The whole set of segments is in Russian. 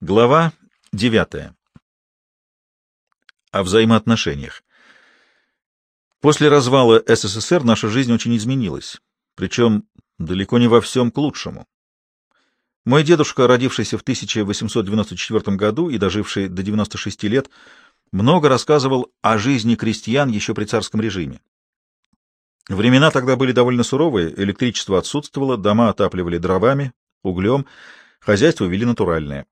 Глава 9. О взаимоотношениях. После развала СССР наша жизнь очень изменилась, причем далеко не во всем к лучшему. Мой дедушка, родившийся в 1894 году и доживший до 96 лет, много рассказывал о жизни крестьян еще при царском режиме. Времена тогда были довольно суровые, электричество отсутствовало, дома отапливали дровами, углем, хозяйство вели натуральное.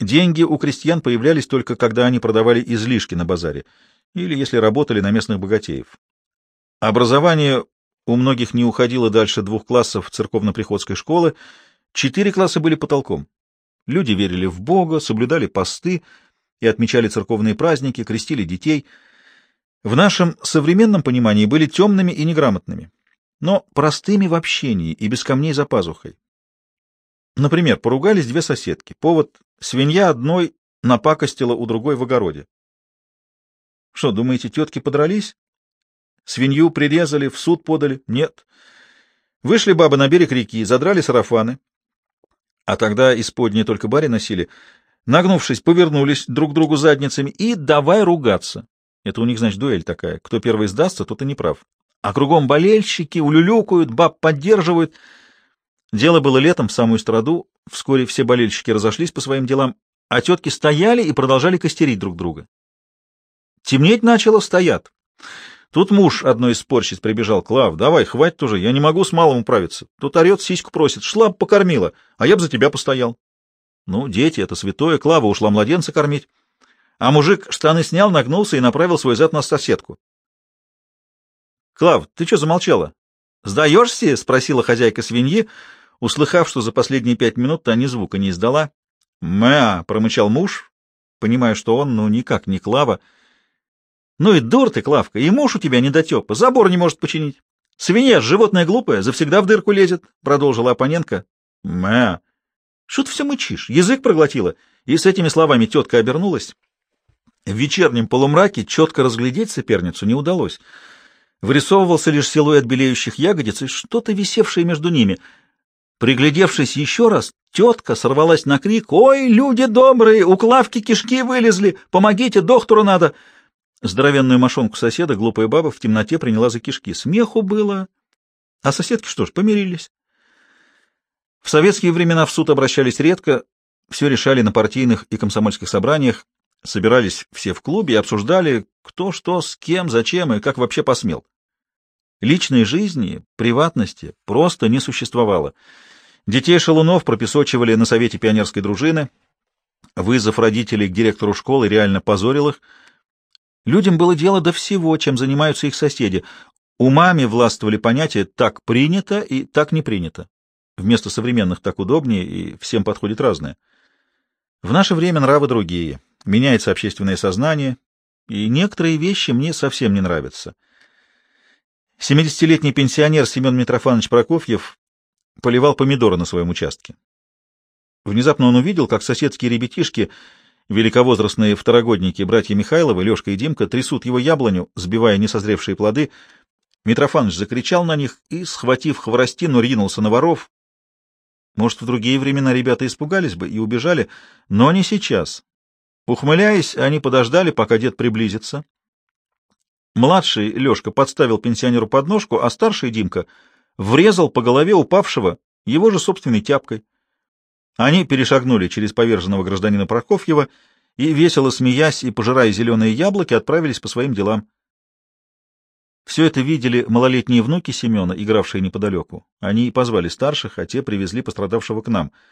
Деньги у крестьян появлялись только когда они продавали излишки на базаре или если работали на местных богатеев. Образование у многих не уходило дальше двух классов церковно-приходской школы, четыре класса были потолком. Люди верили в Бога, соблюдали посты и отмечали церковные праздники, крестили детей. В нашем современном понимании были темными и неграмотными, но простыми в общении и без камней за пазухой. Например, поругались две соседки. Повод — свинья одной напакостила у другой в огороде. Что, думаете, тетки подрались? Свинью прирезали, в суд подали? Нет. Вышли бабы на берег реки, задрали сарафаны. А тогда исподние только бари носили. Нагнувшись, повернулись друг другу задницами и давай ругаться. Это у них, значит, дуэль такая. Кто первый сдастся, тот и не прав. А кругом болельщики, улюлюкают, баб поддерживают — Дело было летом, в самую страду, вскоре все болельщики разошлись по своим делам, а тетки стояли и продолжали костерить друг друга. Темнеть начало, стоят. Тут муж одной из спорщиц прибежал. «Клав, давай, хватит уже, я не могу с малым управиться. Тут орет, сиську просит, шла б покормила, а я бы за тебя постоял». Ну, дети, это святое, Клава ушла младенца кормить. А мужик штаны снял, нагнулся и направил свой зад на соседку. «Клав, ты что замолчала?» «Сдаешься?» — спросила хозяйка свиньи, — Услыхав, что за последние пять минут та ни звука не издала, «Мя!» — промычал муж, понимая, что он, ну, никак не Клава. «Ну и дур ты, Клавка, и муж у тебя недотепа, забор не может починить. Свинья, животное глупое, завсегда в дырку лезет», — продолжила оппонентка. «Мя!» «Что ты все мычишь? Язык проглотила?» И с этими словами тетка обернулась. В вечернем полумраке четко разглядеть соперницу не удалось. Вырисовывался лишь силуэт белеющих ягодиц и что-то висевшее между ними — Приглядевшись еще раз, тетка сорвалась на крик «Ой, люди добрые, у Клавки кишки вылезли! Помогите, доктору надо!» Здоровенную мошонку соседа глупая баба в темноте приняла за кишки. Смеху было. А соседки что ж, помирились. В советские времена в суд обращались редко, все решали на партийных и комсомольских собраниях, собирались все в клубе и обсуждали, кто что, с кем, зачем и как вообще посмел. Личной жизни, приватности просто не существовало. Детей шалунов пропесочивали на совете пионерской дружины. Вызов родителей к директору школы реально позорил их. Людям было дело до всего, чем занимаются их соседи. Умами властвовали понятия «так принято» и «так не принято». Вместо современных «так удобнее» и «всем подходит разное». В наше время нравы другие. Меняется общественное сознание, и некоторые вещи мне совсем не нравятся. Семидесятилетний пенсионер Семен Митрофанович Прокофьев поливал помидоры на своем участке. Внезапно он увидел, как соседские ребятишки, великовозрастные второгодники, братья Михайловы, Лешка и Димка, трясут его яблоню, сбивая несозревшие плоды. Митрофанович закричал на них и, схватив хворостину, ринулся на воров. Может, в другие времена ребята испугались бы и убежали, но не сейчас. Ухмыляясь, они подождали, пока дед приблизится, Младший Лешка подставил пенсионеру подножку, а старший Димка врезал по голове упавшего его же собственной тяпкой. Они перешагнули через поверженного гражданина Прокофьева и, весело смеясь и пожирая зеленые яблоки, отправились по своим делам. Все это видели малолетние внуки Семена, игравшие неподалеку. Они и позвали старших, а те привезли пострадавшего к нам —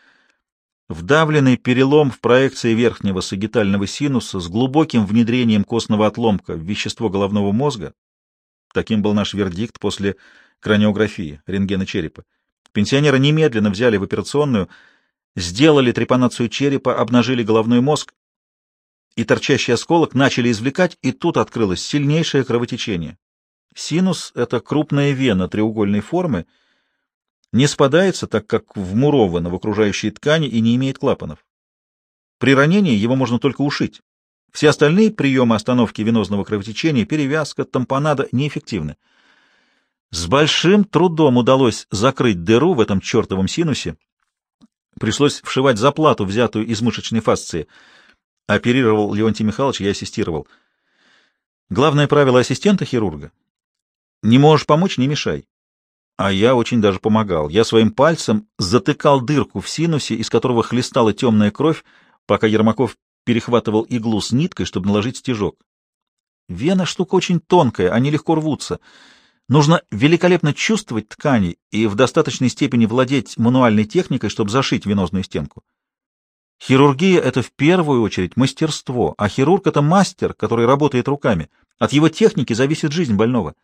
Вдавленный перелом в проекции верхнего сагитального синуса с глубоким внедрением костного отломка в вещество головного мозга. Таким был наш вердикт после краниографии, рентгена черепа. Пенсионера немедленно взяли в операционную, сделали трепанацию черепа, обнажили головной мозг, и торчащий осколок начали извлекать, и тут открылось сильнейшее кровотечение. Синус — это крупная вена треугольной формы — не спадается, так как вмуровано в окружающие ткани и не имеет клапанов. При ранении его можно только ушить. Все остальные приемы остановки венозного кровотечения, перевязка, тампонада неэффективны. С большим трудом удалось закрыть дыру в этом чертовом синусе. Пришлось вшивать заплату, взятую из мышечной фасции. Оперировал Леонтий Михайлович, я ассистировал. Главное правило ассистента-хирурга — не можешь помочь — не мешай. А я очень даже помогал. Я своим пальцем затыкал дырку в синусе, из которого хлестала темная кровь, пока Ермаков перехватывал иглу с ниткой, чтобы наложить стежок. Вена штука очень тонкая, они легко рвутся. Нужно великолепно чувствовать ткани и в достаточной степени владеть мануальной техникой, чтобы зашить венозную стенку. Хирургия — это в первую очередь мастерство, а хирург — это мастер, который работает руками. От его техники зависит жизнь больного.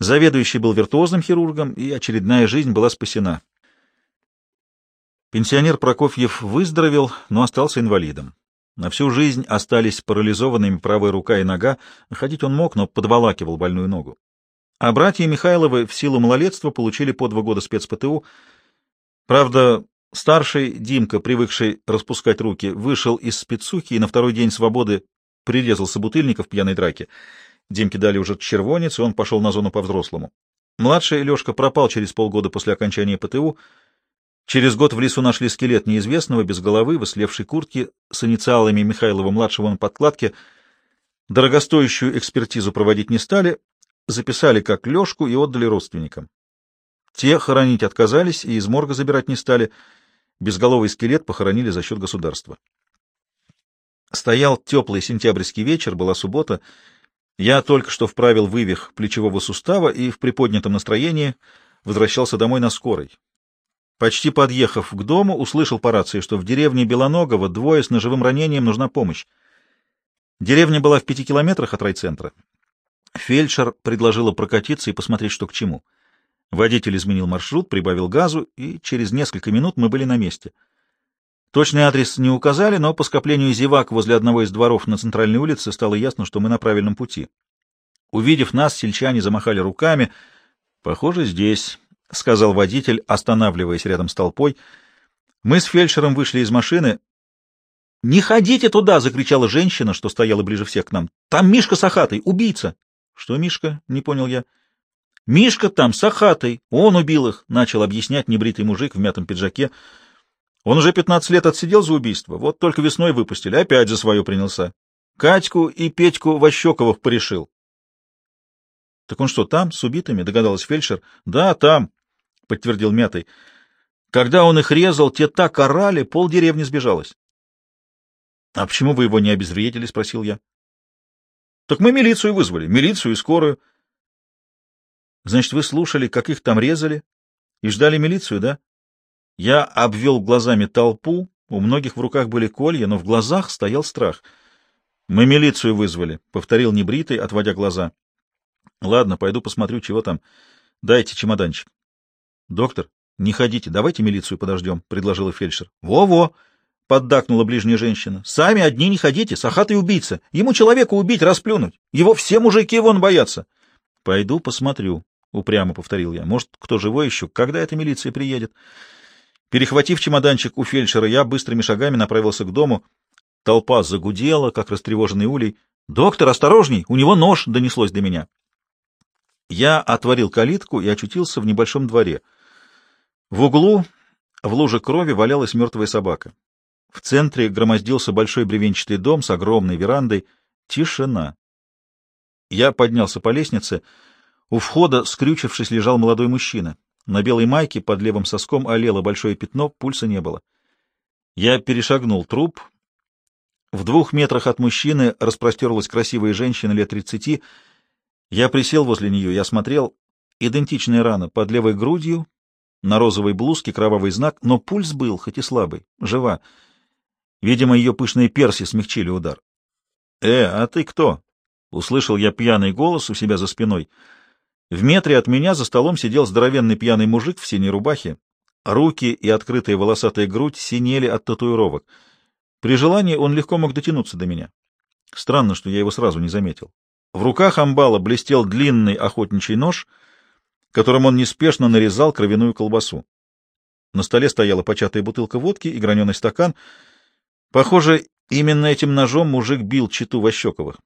Заведующий был виртуозным хирургом, и очередная жизнь была спасена. Пенсионер Прокофьев выздоровел, но остался инвалидом. На всю жизнь остались парализованными правая рука и нога, ходить он мог, но подволакивал больную ногу. А братья Михайловы в силу малолетства получили по два года спецПТУ. Правда, старший Димка, привыкший распускать руки, вышел из спецухи и на второй день свободы прирезал собутыльника в пьяной драке. Димке дали уже червонец, и он пошел на зону по-взрослому. Младший Лешка пропал через полгода после окончания ПТУ. Через год в лесу нашли скелет неизвестного, без головы, в ислевшей куртке, с инициалами Михайлова-младшего на подкладке. Дорогостоящую экспертизу проводить не стали, записали как Лешку и отдали родственникам. Те хоронить отказались и из морга забирать не стали. Безголовый скелет похоронили за счет государства. Стоял теплый сентябрьский вечер, была суббота — я только что вправил вывих плечевого сустава и в приподнятом настроении возвращался домой на скорой. Почти подъехав к дому, услышал по рации, что в деревне Белоногова двое с ножевым ранением нужна помощь. Деревня была в пяти километрах от райцентра. Фельдшер предложила прокатиться и посмотреть, что к чему. Водитель изменил маршрут, прибавил газу, и через несколько минут мы были на месте — Точный адрес не указали, но по скоплению зевак возле одного из дворов на центральной улице стало ясно, что мы на правильном пути. Увидев нас, сельчане замахали руками. «Похоже, здесь», — сказал водитель, останавливаясь рядом с толпой. Мы с фельдшером вышли из машины. «Не ходите туда!» — закричала женщина, что стояла ближе всех к нам. «Там Мишка Сахатый, убийца!» «Что Мишка?» — не понял я. «Мишка там, Сахатый, он убил их!» — начал объяснять небритый мужик в мятом пиджаке. Он уже 15 лет отсидел за убийство, вот только весной выпустили, опять за свое принялся. Катьку и Петьку Ващековых порешил. — Так он что, там, с убитыми? — догадалась фельдшер. — Да, там, — подтвердил Мятый. Когда он их резал, те так орали, полдеревни сбежалось. — А почему вы его не обезвредили? — спросил я. — Так мы милицию вызвали, милицию и скорую. — Значит, вы слушали, как их там резали, и ждали милицию, да? Я обвел глазами толпу, у многих в руках были колья, но в глазах стоял страх. «Мы милицию вызвали», — повторил небритый, отводя глаза. «Ладно, пойду посмотрю, чего там. Дайте чемоданчик». «Доктор, не ходите, давайте милицию подождем», — предложила фельдшер. «Во-во!» — поддакнула ближняя женщина. «Сами одни не ходите, сахатый убийца. Ему человека убить, расплюнуть. Его все мужики вон боятся». «Пойду посмотрю», — упрямо повторил я. «Может, кто живой еще? Когда эта милиция приедет?» Перехватив чемоданчик у фельдшера, я быстрыми шагами направился к дому. Толпа загудела, как растревоженный улей. «Доктор, осторожней! У него нож!» — донеслось до меня. Я отворил калитку и очутился в небольшом дворе. В углу, в луже крови, валялась мертвая собака. В центре громоздился большой бревенчатый дом с огромной верандой. Тишина. Я поднялся по лестнице. У входа, скрючившись, лежал молодой мужчина. На белой майке под левым соском олело большое пятно, пульса не было. Я перешагнул труп. В двух метрах от мужчины распростерлась красивая женщина лет тридцати. Я присел возле нее и осмотрел. Идентичная рана под левой грудью, на розовой блузке кровавый знак, но пульс был, хоть и слабый, жива. Видимо, ее пышные перси смягчили удар. — Э, а ты кто? — услышал я пьяный голос у себя за спиной — в метре от меня за столом сидел здоровенный пьяный мужик в синей рубахе. Руки и открытая волосатая грудь синели от татуировок. При желании он легко мог дотянуться до меня. Странно, что я его сразу не заметил. В руках амбала блестел длинный охотничий нож, которым он неспешно нарезал кровяную колбасу. На столе стояла початая бутылка водки и граненый стакан. Похоже, именно этим ножом мужик бил читу Ващековых.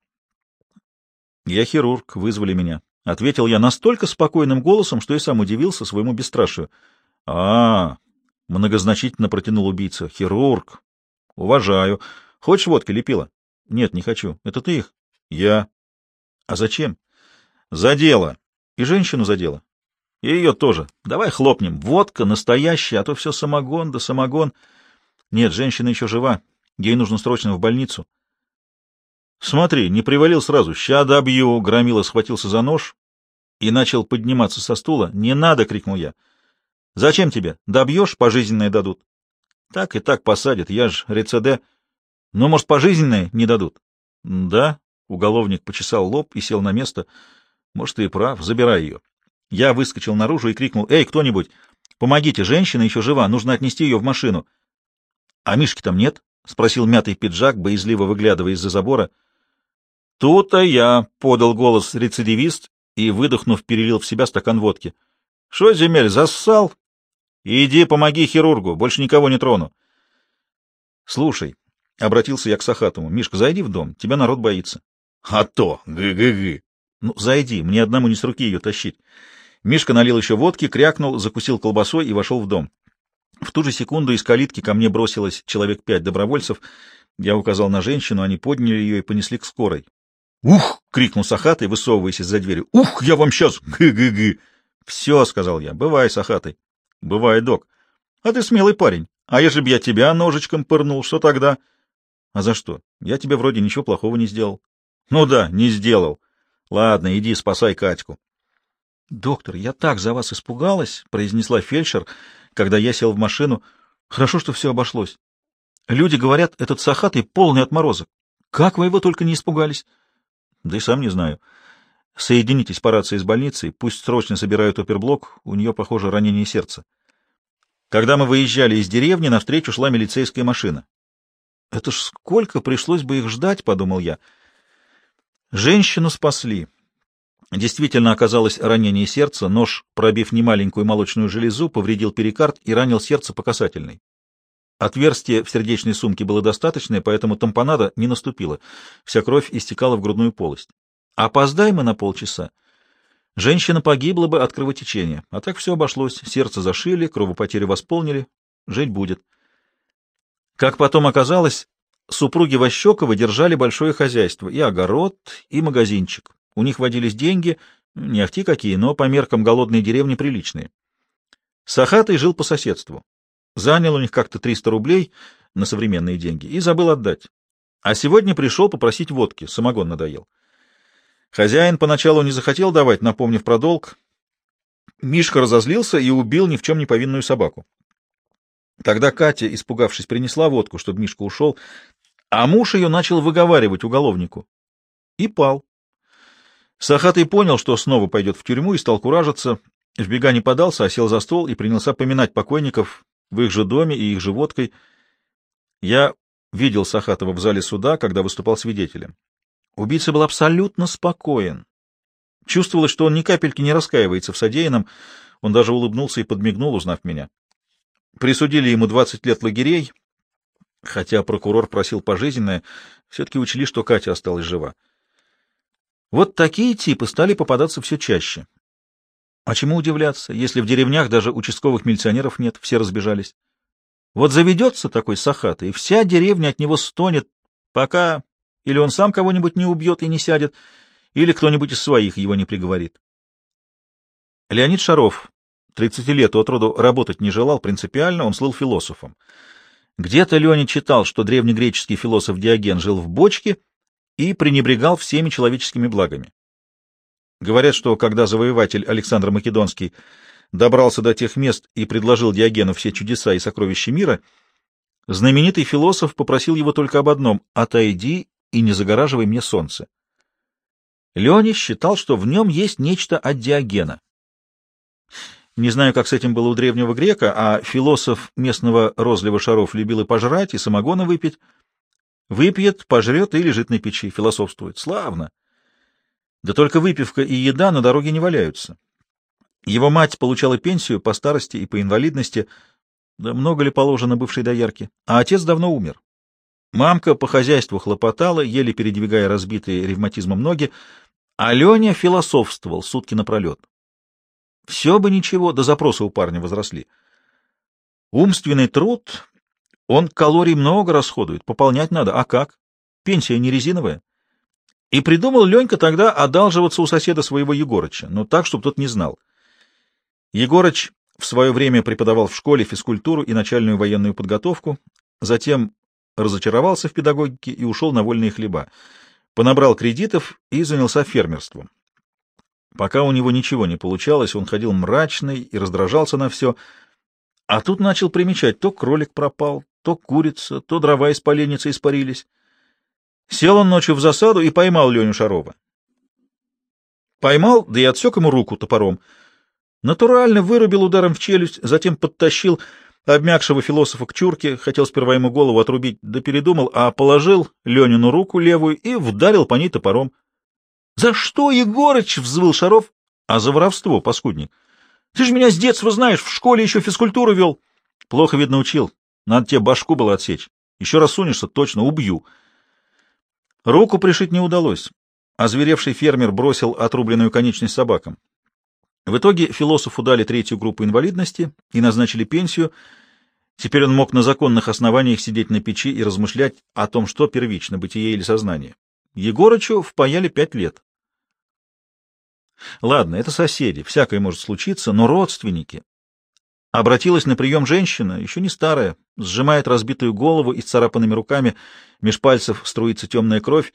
Я хирург, вызвали меня. — ответил я настолько спокойным голосом, что и сам удивился своему бесстрашию. — А, — многозначительно протянул убийца. — Хирург. — Уважаю. Хочешь водки, лепила? — Нет, не хочу. Это ты их? — Я. — А зачем? — За дело. И женщину за дело. И ее тоже. Давай хлопнем. Водка настоящая, а то все самогон да самогон. Нет, женщина еще жива. Ей нужно срочно в больницу. Смотри, не привалил сразу. Ща добью. Громила схватился за нож и начал подниматься со стула. «Не надо!» — крикнул я. «Зачем тебе? Добьешь, пожизненное дадут». «Так и так посадят, я ж рецеде. Ну, может, пожизненное не дадут?» «Да», — уголовник почесал лоб и сел на место. «Может, ты и прав, забирай ее». Я выскочил наружу и крикнул, «Эй, кто-нибудь, помогите, женщина еще жива, нужно отнести ее в машину». «А Мишки там нет?» — спросил мятый пиджак, боязливо выглядывая из-за забора. «Тут-то я», — подал голос рецидивист и, выдохнув, перелил в себя стакан водки. — Что, земель, зассал? — Иди помоги хирургу, больше никого не трону. — Слушай, — обратился я к Сахатому, — Мишка, зайди в дом, тебя народ боится. — А то, гы-гы-гы. — Ну, зайди, мне одному не с руки ее тащить. Мишка налил еще водки, крякнул, закусил колбасой и вошел в дом. В ту же секунду из калитки ко мне бросилось человек пять добровольцев. Я указал на женщину, они подняли ее и понесли к скорой. «Ух!» — крикнул Сахатый, высовываясь из-за двери. «Ух, я вам сейчас! Гы-гы-гы!» «Все!» — сказал я. «Бывай, Сахатый». «Бывай, док». «А ты смелый парень. А если б я тебя ножичком пырнул, что тогда?» «А за что? Я тебе вроде ничего плохого не сделал». «Ну да, не сделал. Ладно, иди спасай Катьку». «Доктор, я так за вас испугалась», — произнесла фельдшер, когда я сел в машину. «Хорошо, что все обошлось. Люди говорят, этот Сахатый полный отморозок. Как вы его только не испугались?» Да и сам не знаю. Соединитесь по рации с больницей, пусть срочно собирают оперблок, у нее, похоже, ранение сердца. Когда мы выезжали из деревни, навстречу шла милицейская машина. Это ж сколько пришлось бы их ждать, — подумал я. Женщину спасли. Действительно оказалось ранение сердца, нож, пробив немаленькую молочную железу, повредил перикард и ранил сердце по касательной. Отверстие в сердечной сумке было достаточное, поэтому тампонада не наступила. Вся кровь истекала в грудную полость. Опоздай мы на полчаса. Женщина погибла бы от кровотечения. А так все обошлось. Сердце зашили, кровопотери восполнили. Жить будет. Как потом оказалось, супруги Ващековы держали большое хозяйство. И огород, и магазинчик. У них водились деньги, не ахти какие, но по меркам голодной деревни приличные. Сахатый жил по соседству. Занял у них как-то 300 рублей на современные деньги и забыл отдать. А сегодня пришел попросить водки, самогон надоел. Хозяин поначалу не захотел давать, напомнив про долг. Мишка разозлился и убил ни в чем не повинную собаку. Тогда Катя, испугавшись, принесла водку, чтобы Мишка ушел, а муж ее начал выговаривать уголовнику. И пал. Сахатый понял, что снова пойдет в тюрьму, и стал куражиться. В бега не подался, а сел за стол и принялся поминать покойников, в их же доме и их же водкой. Я видел Сахатова в зале суда, когда выступал свидетелем. Убийца был абсолютно спокоен. Чувствовалось, что он ни капельки не раскаивается в содеянном. Он даже улыбнулся и подмигнул, узнав меня. Присудили ему 20 лет лагерей, хотя прокурор просил пожизненное, все-таки учли, что Катя осталась жива. Вот такие типы стали попадаться все чаще. А чему удивляться, если в деревнях даже участковых милиционеров нет, все разбежались? Вот заведется такой сахатый, и вся деревня от него стонет, пока или он сам кого-нибудь не убьет и не сядет, или кто-нибудь из своих его не приговорит. Леонид Шаров, 30 лет от роду, работать не желал принципиально, он слыл философом. Где-то Леня читал, что древнегреческий философ Диоген жил в бочке и пренебрегал всеми человеческими благами. Говорят, что когда завоеватель Александр Македонский добрался до тех мест и предложил Диогену все чудеса и сокровища мира, знаменитый философ попросил его только об одном — «отойди и не загораживай мне солнце». Леня считал, что в нем есть нечто от Диогена. Не знаю, как с этим было у древнего грека, а философ местного розлива шаров любил и пожрать, и самогона выпить. Выпьет, пожрет и лежит на печи, философствует. Славно! Да только выпивка и еда на дороге не валяются. Его мать получала пенсию по старости и по инвалидности, да много ли положено бывшей доярке, а отец давно умер. Мамка по хозяйству хлопотала, еле передвигая разбитые ревматизмом ноги, а Леня философствовал сутки напролет. Все бы ничего, до запроса у парня возросли. Умственный труд, он калорий много расходует, пополнять надо. А как? Пенсия не резиновая. И придумал Ленька тогда одалживаться у соседа своего Егорыча, но так, чтобы тот не знал. Егорыч в свое время преподавал в школе физкультуру и начальную военную подготовку, затем разочаровался в педагогике и ушел на вольные хлеба, понабрал кредитов и занялся фермерством. Пока у него ничего не получалось, он ходил мрачный и раздражался на все, а тут начал примечать, то кролик пропал, то курица, то дрова из поленницы испарились. Сел он ночью в засаду и поймал Леню Шарова. Поймал, да и отсек ему руку топором. Натурально вырубил ударом в челюсть, затем подтащил обмякшего философа к чурке, хотел сперва ему голову отрубить, да передумал, а положил Ленину руку левую и вдарил по ней топором. — За что, Егорыч? — взвыл Шаров. — А за воровство, паскудник. Ты же меня с детства знаешь, в школе еще физкультуру вел. — Плохо, видно, учил. Надо тебе башку было отсечь. Еще раз сунешься, точно убью. Руку пришить не удалось. Озверевший фермер бросил отрубленную конечность собакам. В итоге философу дали третью группу инвалидности и назначили пенсию. Теперь он мог на законных основаниях сидеть на печи и размышлять о том, что первично, бытие или сознание. Егорычу впаяли пять лет. Ладно, это соседи, всякое может случиться, но родственники. Обратилась на прием женщина, еще не старая, сжимает разбитую голову и царапанными руками, меж пальцев струится темная кровь.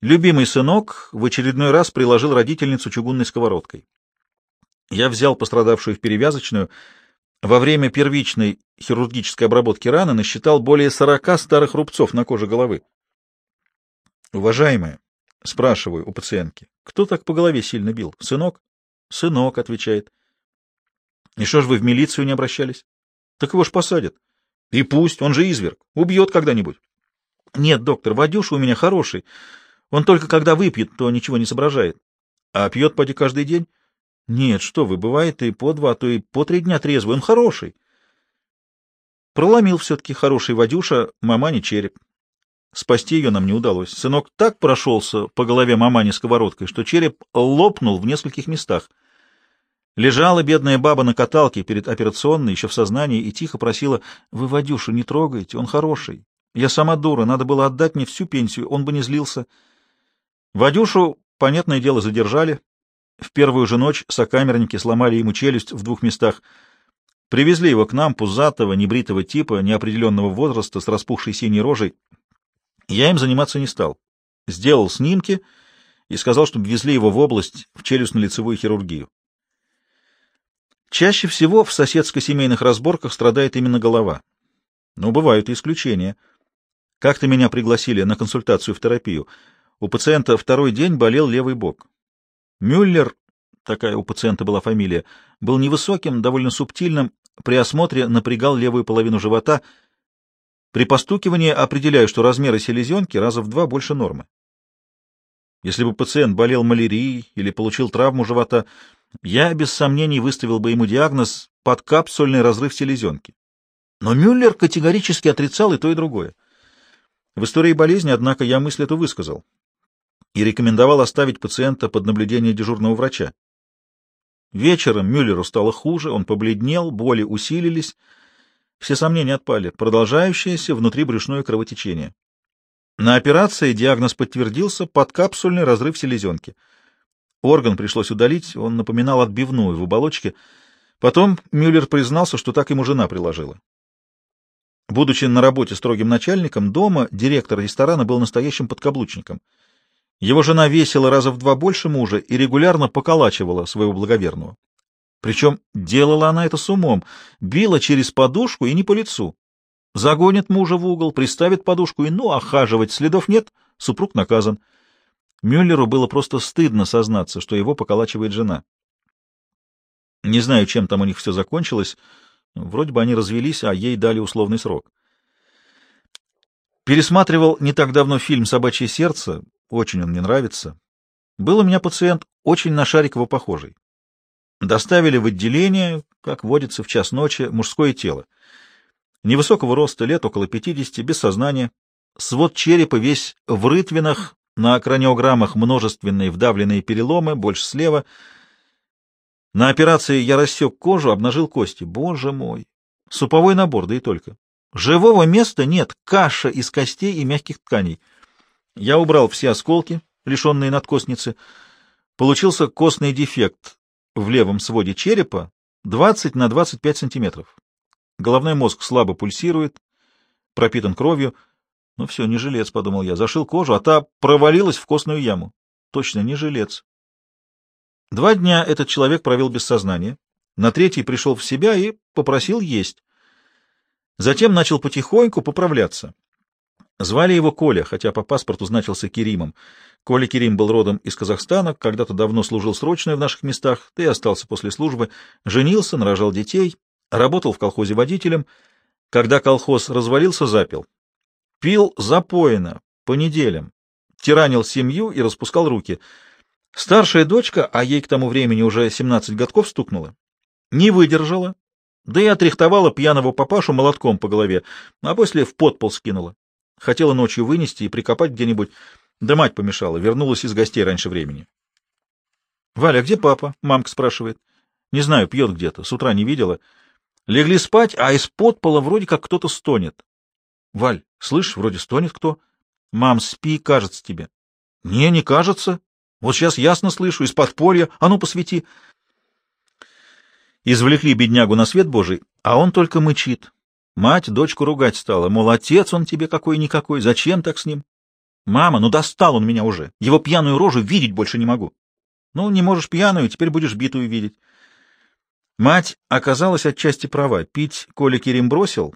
Любимый сынок в очередной раз приложил родительницу чугунной сковородкой. Я взял пострадавшую в перевязочную. Во время первичной хирургической обработки раны насчитал более сорока старых рубцов на коже головы. Уважаемая, спрашиваю у пациентки, кто так по голове сильно бил? Сынок? Сынок, отвечает. И что ж вы в милицию не обращались? Так его ж посадят. И пусть, он же изверг, убьет когда-нибудь. Нет, доктор, Вадюша у меня хороший. Он только когда выпьет, то ничего не соображает. А пьет поди каждый день? Нет, что вы, бывает и по два, а то и по три дня трезвый. Он хороший. Проломил все-таки хороший Вадюша мамане череп. Спасти ее нам не удалось. Сынок так прошелся по голове мамане сковородкой, что череп лопнул в нескольких местах. Лежала бедная баба на каталке перед операционной, еще в сознании, и тихо просила, «Вы Вадюшу не трогайте, он хороший. Я сама дура, надо было отдать мне всю пенсию, он бы не злился». Вадюшу, понятное дело, задержали. В первую же ночь сокамерники сломали ему челюсть в двух местах. Привезли его к нам, пузатого, небритого типа, неопределенного возраста, с распухшей синей рожей. Я им заниматься не стал. Сделал снимки и сказал, чтобы везли его в область, в челюстно-лицевую хирургию. Чаще всего в соседско-семейных разборках страдает именно голова. Но бывают и исключения. Как-то меня пригласили на консультацию в терапию. У пациента второй день болел левый бок. Мюллер, такая у пациента была фамилия, был невысоким, довольно субтильным, при осмотре напрягал левую половину живота. При постукивании определяю, что размеры селезенки раза в два больше нормы. Если бы пациент болел малярией или получил травму живота, я без сомнений выставил бы ему диагноз подкапсульный разрыв селезенки. Но Мюллер категорически отрицал и то, и другое. В истории болезни, однако, я мысль эту высказал и рекомендовал оставить пациента под наблюдение дежурного врача. Вечером Мюллеру стало хуже, он побледнел, боли усилились, все сомнения отпали, продолжающееся внутрибрюшное кровотечение. На операции диагноз подтвердился подкапсульный разрыв селезенки — Орган пришлось удалить, он напоминал отбивную в оболочке. Потом Мюллер признался, что так ему жена приложила. Будучи на работе строгим начальником, дома директор ресторана был настоящим подкаблучником. Его жена весила раза в два больше мужа и регулярно поколачивала своего благоверного. Причем делала она это с умом, била через подушку и не по лицу. Загонит мужа в угол, приставит подушку и, ну, охаживать следов нет, супруг наказан. Мюллеру было просто стыдно сознаться, что его поколачивает жена. Не знаю, чем там у них все закончилось. Вроде бы они развелись, а ей дали условный срок. Пересматривал не так давно фильм «Собачье сердце». Очень он мне нравится. Был у меня пациент очень на Шарикова похожий. Доставили в отделение, как водится в час ночи, мужское тело. Невысокого роста, лет около пятидесяти, без сознания. Свод черепа весь в рытвинах, на краниограммах множественные вдавленные переломы, больше слева. На операции я рассек кожу, обнажил кости. Боже мой! Суповой набор, да и только. Живого места нет, каша из костей и мягких тканей. Я убрал все осколки, лишенные надкостницы. Получился костный дефект в левом своде черепа 20 на 25 сантиметров. Головной мозг слабо пульсирует, пропитан кровью. Ну все, не жилец, — подумал я. Зашил кожу, а та провалилась в костную яму. Точно, не жилец. Два дня этот человек провел без сознания. На третий пришел в себя и попросил есть. Затем начал потихоньку поправляться. Звали его Коля, хотя по паспорту значился Керимом. Коля Керим был родом из Казахстана, когда-то давно служил срочную в наших местах, да и остался после службы, женился, нарожал детей, работал в колхозе водителем. Когда колхоз развалился, запил. Пил запоено, по неделям, тиранил семью и распускал руки. Старшая дочка, а ей к тому времени уже 17 годков стукнула, не выдержала, да и отрихтовала пьяного папашу молотком по голове, а после в подпол скинула. Хотела ночью вынести и прикопать где-нибудь, да мать помешала, вернулась из гостей раньше времени. — Валя, где папа? — мамка спрашивает. — Не знаю, пьет где-то, с утра не видела. Легли спать, а из подпола вроде как кто-то стонет. — Валь, слышь, вроде стонет кто. — Мам, спи, кажется тебе. — Не, не кажется. Вот сейчас ясно слышу, из подполья. А ну, посвети. Извлекли беднягу на свет Божий, а он только мычит. Мать дочку ругать стала, мол, отец он тебе какой-никакой, зачем так с ним? Мама, ну достал он меня уже, его пьяную рожу видеть больше не могу. Ну, не можешь пьяную, теперь будешь битую видеть. Мать оказалась отчасти права, пить Коля Керим бросил,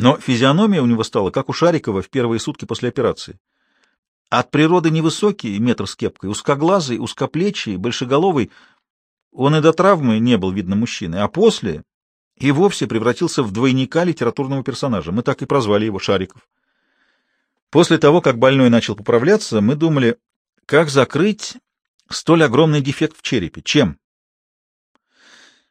но физиономия у него стала, как у Шарикова в первые сутки после операции. От природы невысокий, метр с кепкой, узкоглазый, узкоплечий, большеголовый — он и до травмы не был, видно, мужчиной, а после и вовсе превратился в двойника литературного персонажа. Мы так и прозвали его Шариков. После того, как больной начал поправляться, мы думали, как закрыть столь огромный дефект в черепе. Чем?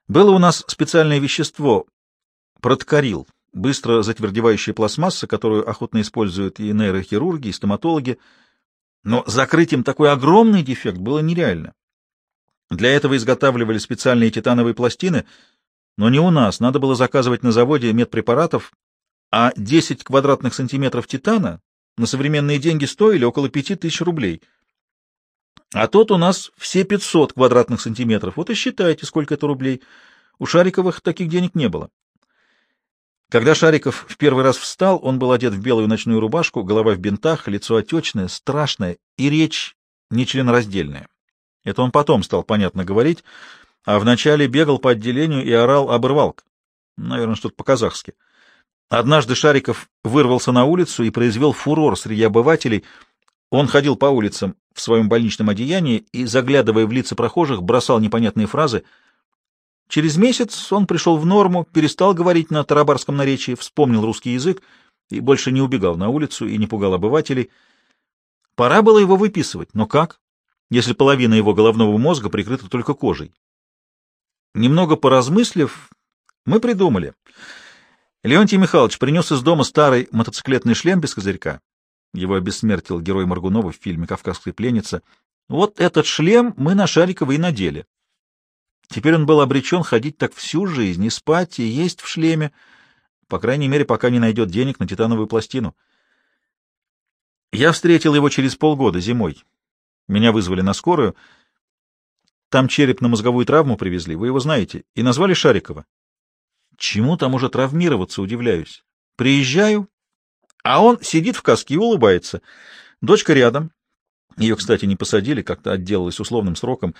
Было у нас специальное вещество — проткарил, быстро затвердевающая пластмасса, которую охотно используют и нейрохирурги, и стоматологи. Но закрыть им такой огромный дефект было нереально. Для этого изготавливали специальные титановые пластины, но не у нас, надо было заказывать на заводе медпрепаратов, а 10 квадратных сантиметров титана на современные деньги стоили около 5000 рублей. А тот у нас все 500 квадратных сантиметров. Вот и считайте, сколько это рублей. У Шариковых таких денег не было. Когда Шариков в первый раз встал, он был одет в белую ночную рубашку, голова в бинтах, лицо отечное, страшное и речь нечленораздельная. Это он потом стал понятно говорить, а вначале бегал по отделению и орал обрывалк. Наверное, что-то по-казахски. Однажды Шариков вырвался на улицу и произвел фурор среди обывателей. Он ходил по улицам в своем больничном одеянии и, заглядывая в лица прохожих, бросал непонятные фразы. Через месяц он пришел в норму, перестал говорить на тарабарском наречии, вспомнил русский язык и больше не убегал на улицу и не пугал обывателей. Пора было его выписывать, но как? если половина его головного мозга прикрыта только кожей. Немного поразмыслив, мы придумали. Леонтий Михайлович принес из дома старый мотоциклетный шлем без козырька. Его обессмертил герой Маргунова в фильме «Кавказская пленница». Вот этот шлем мы на Шарикова и надели. Теперь он был обречен ходить так всю жизнь, и спать, и есть в шлеме, по крайней мере, пока не найдет денег на титановую пластину. Я встретил его через полгода, зимой. Меня вызвали на скорую. Там черепно-мозговую травму привезли, вы его знаете, и назвали Шарикова. Чему там уже травмироваться, удивляюсь. Приезжаю, а он сидит в каске и улыбается. Дочка рядом. Ее, кстати, не посадили, как-то отделалась условным сроком.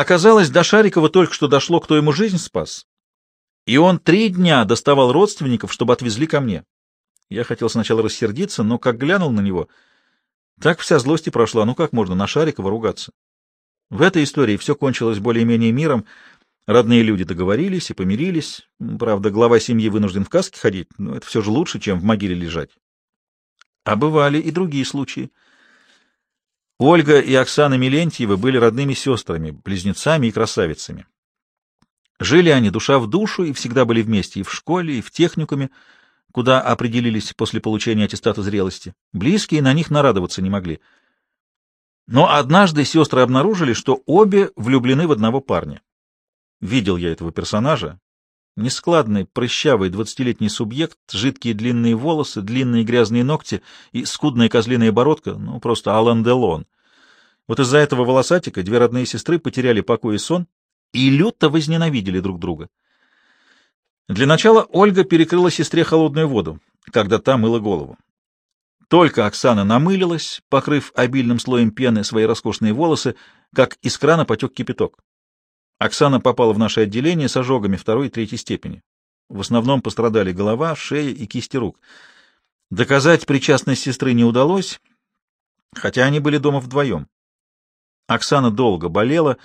Оказалось, до Шарикова только что дошло, кто ему жизнь спас. И он три дня доставал родственников, чтобы отвезли ко мне. Я хотел сначала рассердиться, но как глянул на него — так вся злость и прошла. Ну как можно на Шарикова ругаться? В этой истории все кончилось более-менее миром. Родные люди договорились и помирились. Правда, глава семьи вынужден в каске ходить, но это все же лучше, чем в могиле лежать. А бывали и другие случаи. Ольга и Оксана Милентьевы были родными сестрами, близнецами и красавицами. Жили они душа в душу и всегда были вместе и в школе, и в техникуме, куда определились после получения аттестата зрелости. Близкие на них нарадоваться не могли. Но однажды сестры обнаружили, что обе влюблены в одного парня. Видел я этого персонажа. Нескладный, прыщавый, двадцатилетний субъект, жидкие длинные волосы, длинные грязные ногти и скудная козлиная бородка, ну, просто Алан Делон. Вот из-за этого волосатика две родные сестры потеряли покой и сон и люто возненавидели друг друга. Для начала Ольга перекрыла сестре холодную воду, когда та мыла голову. Только Оксана намылилась, покрыв обильным слоем пены свои роскошные волосы, как из крана потек кипяток. Оксана попала в наше отделение с ожогами второй и третьей степени. В основном пострадали голова, шея и кисти рук. Доказать причастность сестры не удалось, хотя они были дома вдвоем. Оксана долго болела,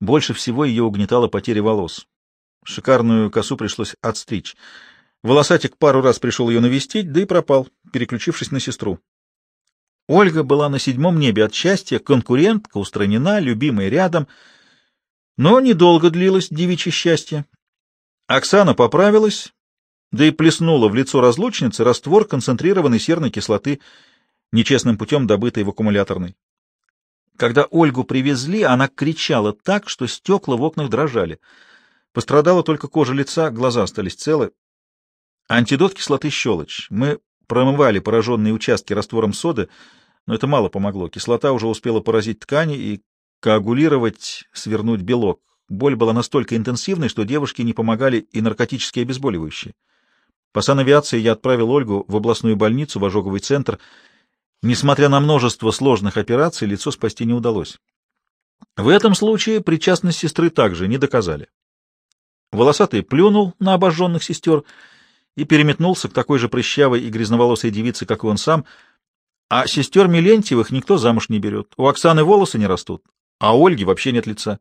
больше всего ее угнетала потеря волос. Шикарную косу пришлось отстричь. Волосатик пару раз пришел ее навестить, да и пропал, переключившись на сестру. Ольга была на седьмом небе от счастья, конкурентка устранена, любимая рядом — но недолго длилось девичье счастье. Оксана поправилась, да и плеснула в лицо разлучницы раствор концентрированной серной кислоты, нечестным путем добытой в аккумуляторной. Когда Ольгу привезли, она кричала так, что стекла в окнах дрожали. Пострадала только кожа лица, глаза остались целы. Антидот кислоты щелочь. Мы промывали пораженные участки раствором соды, но это мало помогло. Кислота уже успела поразить ткани, и коагулировать, свернуть белок. Боль была настолько интенсивной, что девушке не помогали и наркотические обезболивающие. По санавиации я отправил Ольгу в областную больницу, в ожоговый центр. Несмотря на множество сложных операций, лицо спасти не удалось. В этом случае причастность сестры также не доказали. Волосатый плюнул на обожженных сестер и переметнулся к такой же прыщавой и грязноволосой девице, как и он сам, а сестер Милентьевых никто замуж не берет. У Оксаны волосы не растут, а Ольги вообще нет лица.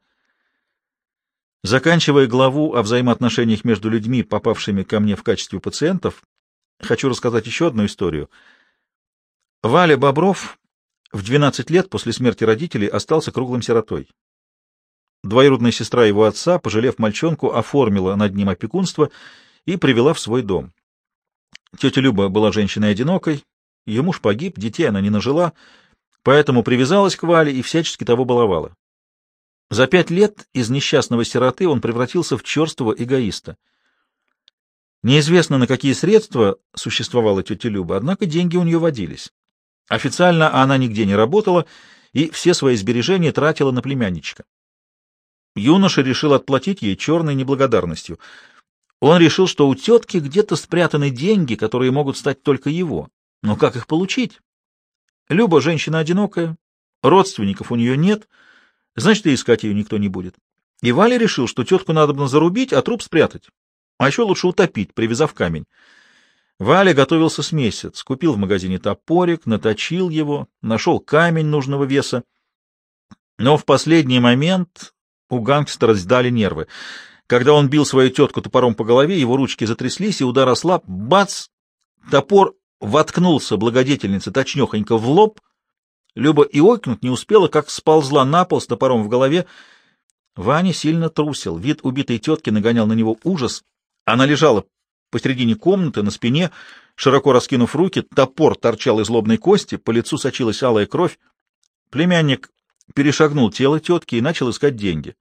Заканчивая главу о взаимоотношениях между людьми, попавшими ко мне в качестве пациентов, хочу рассказать еще одну историю. Валя Бобров в 12 лет после смерти родителей остался круглым сиротой. Двоюродная сестра его отца, пожалев мальчонку, оформила над ним опекунство и привела в свой дом. Тетя Люба была женщиной одинокой, ее муж погиб, детей она не нажила, поэтому привязалась к Вале и всячески того баловала. За пять лет из несчастного сироты он превратился в черствого эгоиста. Неизвестно, на какие средства существовала тетя Люба, однако деньги у нее водились. Официально она нигде не работала и все свои сбережения тратила на племянничка. Юноша решил отплатить ей черной неблагодарностью. Он решил, что у тетки где-то спрятаны деньги, которые могут стать только его. Но как их получить? Люба женщина одинокая, родственников у нее нет, значит, и искать ее никто не будет. И Валя решил, что тетку надо зарубить, а труп спрятать. А еще лучше утопить, привязав камень. Валя готовился с месяц, купил в магазине топорик, наточил его, нашел камень нужного веса. Но в последний момент у гангстера сдали нервы. Когда он бил свою тетку топором по голове, его ручки затряслись, и удар ослаб. Бац! Топор воткнулся благодетельнице точнехонько в лоб. Люба и окнуть не успела, как сползла на пол с топором в голове. Ваня сильно трусил. Вид убитой тетки нагонял на него ужас. Она лежала посередине комнаты, на спине, широко раскинув руки, топор торчал из лобной кости, по лицу сочилась алая кровь. Племянник перешагнул тело тетки и начал искать деньги.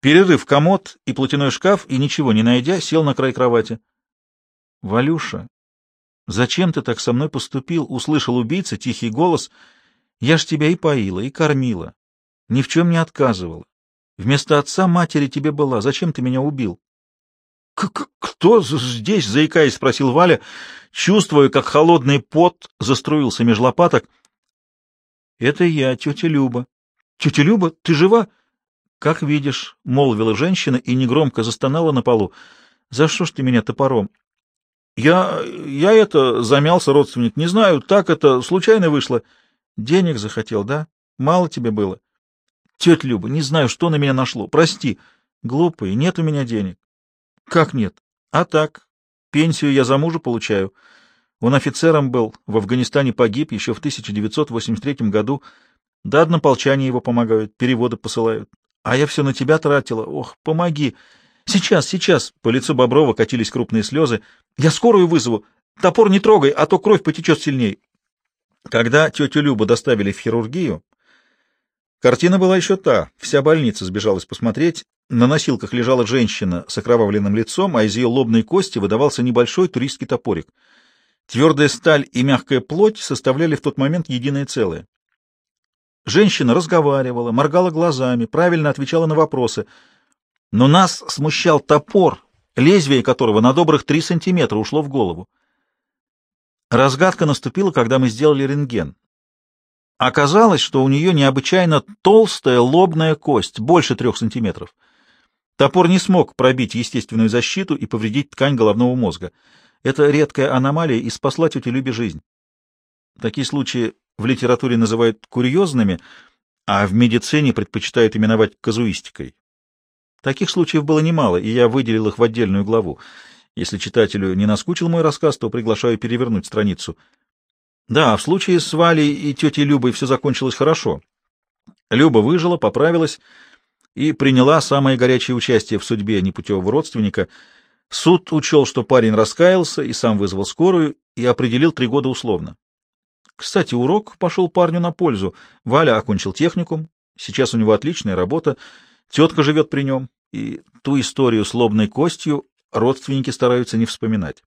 Перерыв комод и платяной шкаф, и ничего не найдя, сел на край кровати. — Валюша, «Зачем ты так со мной поступил?» — услышал убийца тихий голос. «Я ж тебя и поила, и кормила. Ни в чем не отказывала. Вместо отца матери тебе была. Зачем ты меня убил?» «Кто здесь?» — заикаясь, спросил Валя, чувствуя, как холодный пот заструился меж лопаток. «Это я, тетя Люба». «Тетя Люба, ты жива?» «Как видишь», — молвила женщина и негромко застонала на полу. «За что ж ты меня топором?» Я... я это... замялся родственник. Не знаю, так это случайно вышло. Денег захотел, да? Мало тебе было? Тетя Люба, не знаю, что на меня нашло. Прости. Глупый, нет у меня денег. Как нет? А так. Пенсию я за мужа получаю. Он офицером был, в Афганистане погиб еще в 1983 году. Да однополчане его помогают, переводы посылают. А я все на тебя тратила. Ох, помоги. Сейчас, сейчас. По лицу Боброва катились крупные слезы. Я скорую вызову. Топор не трогай, а то кровь потечет сильней. Когда тетю Любу доставили в хирургию, Картина была еще та. Вся больница сбежалась посмотреть. На носилках лежала женщина с окровавленным лицом, а из ее лобной кости выдавался небольшой туристский топорик. Твердая сталь и мягкая плоть составляли в тот момент единое целое. Женщина разговаривала, моргала глазами, правильно отвечала на вопросы. Но нас смущал топор, лезвие которого на добрых три сантиметра ушло в голову. Разгадка наступила, когда мы сделали рентген. Оказалось, что у нее необычайно толстая лобная кость, больше трех сантиметров. Топор не смог пробить естественную защиту и повредить ткань головного мозга. Это редкая аномалия и спасла тете Любе жизнь. Такие случаи в литературе называют курьезными, а в медицине предпочитают именовать казуистикой. Таких случаев было немало, и я выделил их в отдельную главу. Если читателю не наскучил мой рассказ, то приглашаю перевернуть страницу — да, в случае с Валей и тетей Любой все закончилось хорошо. Люба выжила, поправилась и приняла самое горячее участие в судьбе непутевого родственника. Суд учел, что парень раскаялся и сам вызвал скорую и определил три года условно. Кстати, урок пошел парню на пользу. Валя окончил техникум, сейчас у него отличная работа, тетка живет при нем, и ту историю с лобной костью родственники стараются не вспоминать.